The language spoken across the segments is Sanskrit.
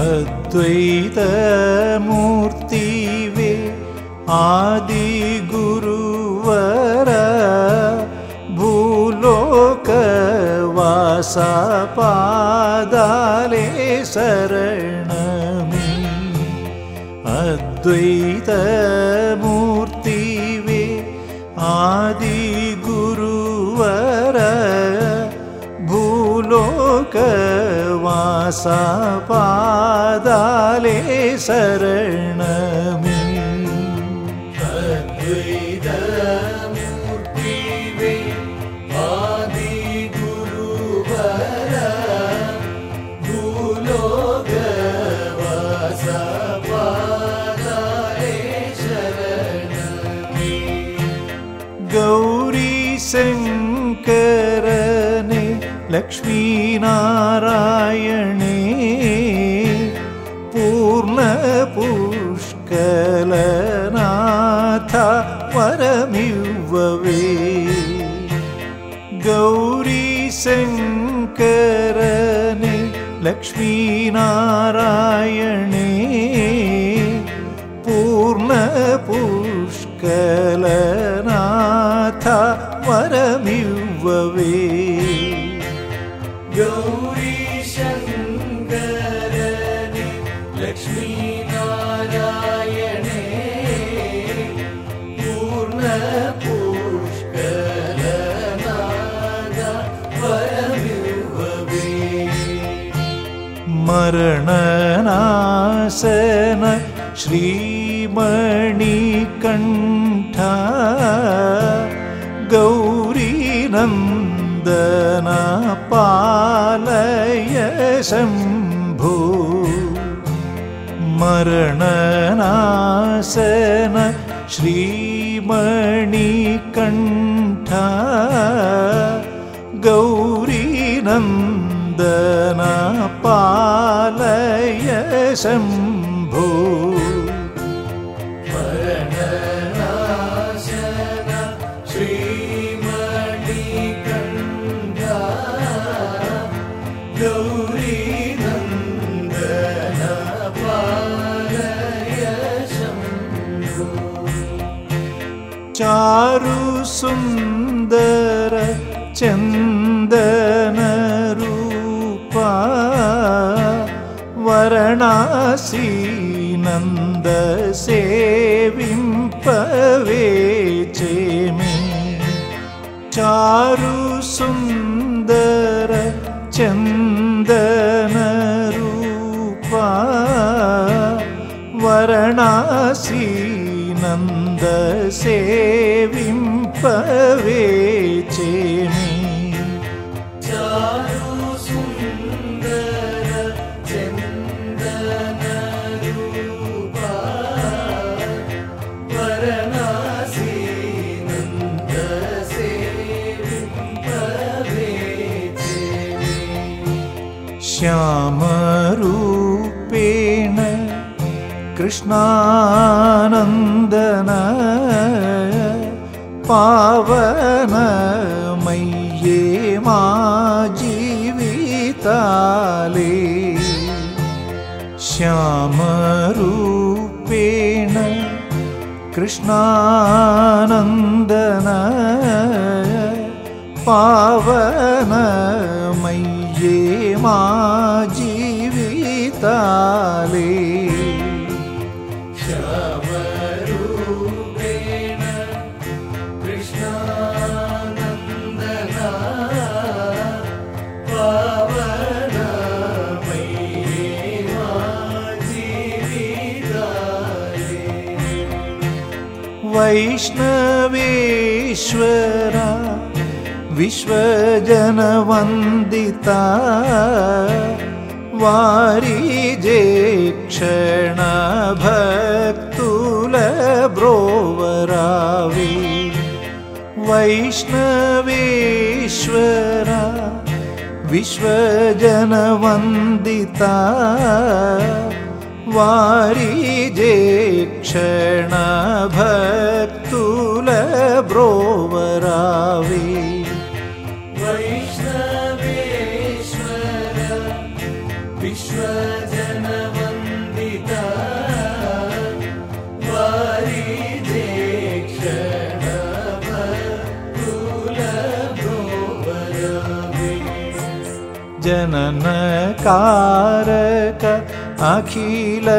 अद्वैतमूर्तिवे आदिगुरुवर भूलोकवासपादाले शरणमि। अद्वैतमूर्तिवे आदिगुरुवर भूलोकवासपादाले शरणमि अद्वैतमूर्तिवे लक्ष्मीनारायणे पूर्णपुष्कलनाथ वरमिववे। गौरी शङ्करने लक्ष्मीनारायणे मरणनाशन श्रीमणिकण्ठ गौरीनन्दन पालय शम्भो मरणनाशन श्रीमणिकण्ठ गौरीनन्दन शम्भो। चारु सुन्दर चन्दनरूपा वरणासी नन्दसेविम्पवे चेमि चारु सुन्दर चन्दनरूपा वरणासी नन्दसेविम्पवे चेमि श्यामरूपेण कृष्णानन्दन पावनमय्ये मा जीविताले। श्यामरूपेण कृष्णानन्दन पावनमय्ये मा श्यामरूपेण कृष्णानन्दना जीविताये वैष्णवेश्वरा विश्वजनवन्दिता वारिजे क्षणभक्तुलब्रोवरावि वैष्णवेश्वरा विश्वजनवन्दिता वारिजे क्षणभक्तुलब्रोवरावि जननकारक अखिलगुणदेवा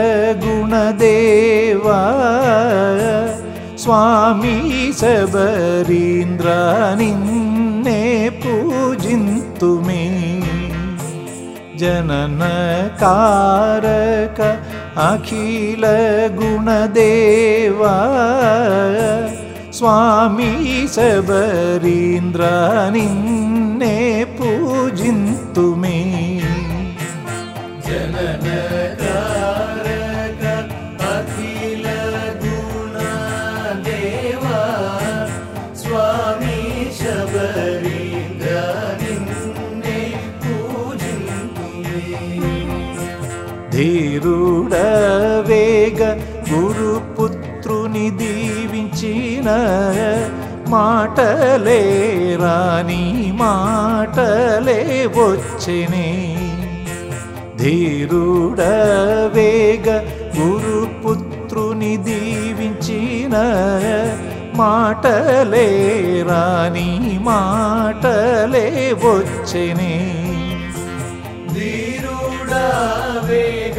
स्वामी शबरीन्द्र निन्ने पूजिन्तु मे। जननकारक अखिलगुणदेवा स्वामी शबरीन्द्र किन्तु मे जनगार स्वामी शबरेन्द्रादि पूज धीरुडवेग गुरुपुत्रुनि दिविचीन మాటలే రాని మాటలే వచ్చినే. ధీరుడ వేగ గురుపుత్రుని దీవించిన మాటలే రాని మాటలే వచ్చినే. ధీరుడ వేగ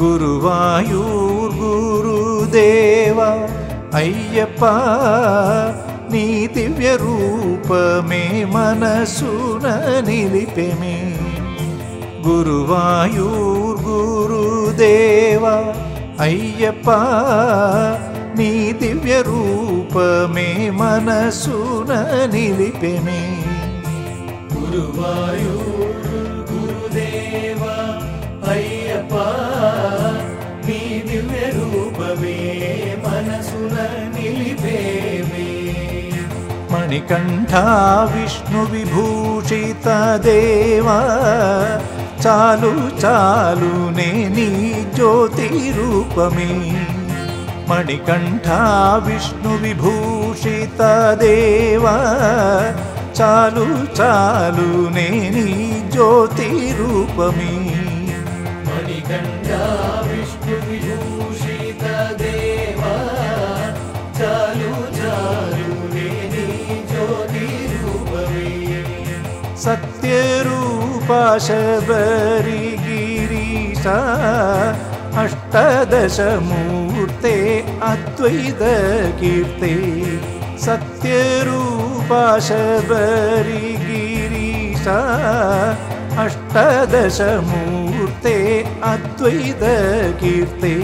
గురువాయూర్ గురుదేవ అయ్యప్ప నీ దివ్య రూపమే మనసున నిలిపెమే గురువాయూర్ గురుదేవ అయ్యప్ప నీ దివ్య రూపమే మనసున నిలిపెమే గురువాయూరు मणिकण्ठा चालु चालु नेनी ज्योतिरूपमे। मणिकण्ठा विष्णुविभूषितदेव चालु चालु नेनी ज्योतिरूपमे। मणिकण्ठा विष्णुविभूषि रूपाशभरि शबरिगिरीशा अष्टदशमूर्ते अद्वैतकीर्ते सत्यरूपा शबरिगिरीशा अष्टदशमूर्ते अद्वैतकीर्ते